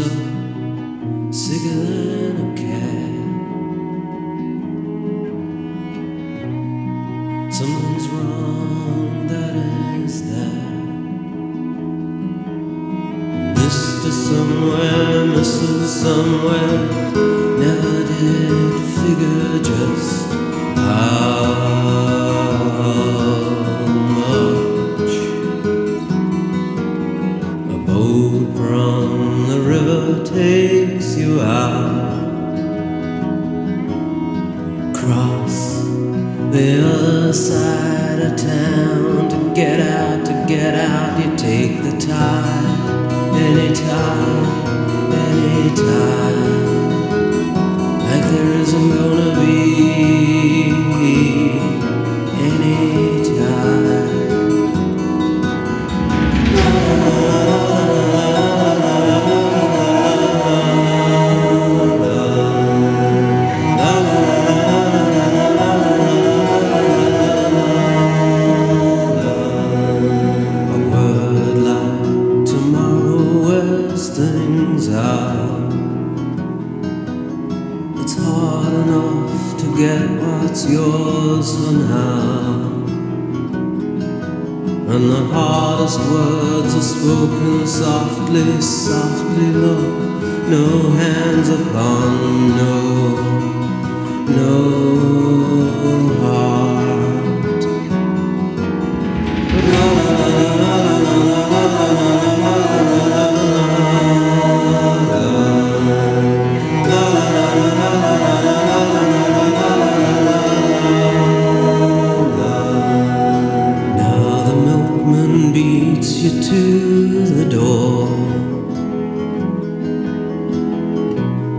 up sicker than a cat. Something's wrong, that is that. Mr. Somewhere, Mrs. Somewhere, never did figure just how boat from the river takes you out. Cross the other side of town to get out, to get out. You take the tide, anytime, anytime. Like get what's yours now. And the hardest words are spoken softly, softly low. No hands upon, no beats you to the door.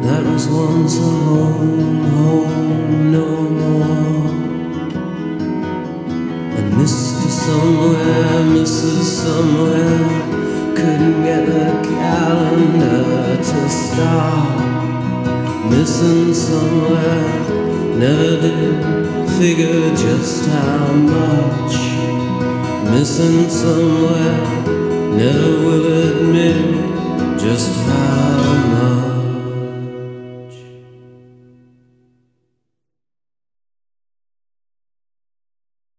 That was once a home, home no more. And Mr. Somewhere, Mrs. Somewhere couldn't get the calendar to stop. Missing somewhere, never did figure just how much. Missing somewhere, never will admit just.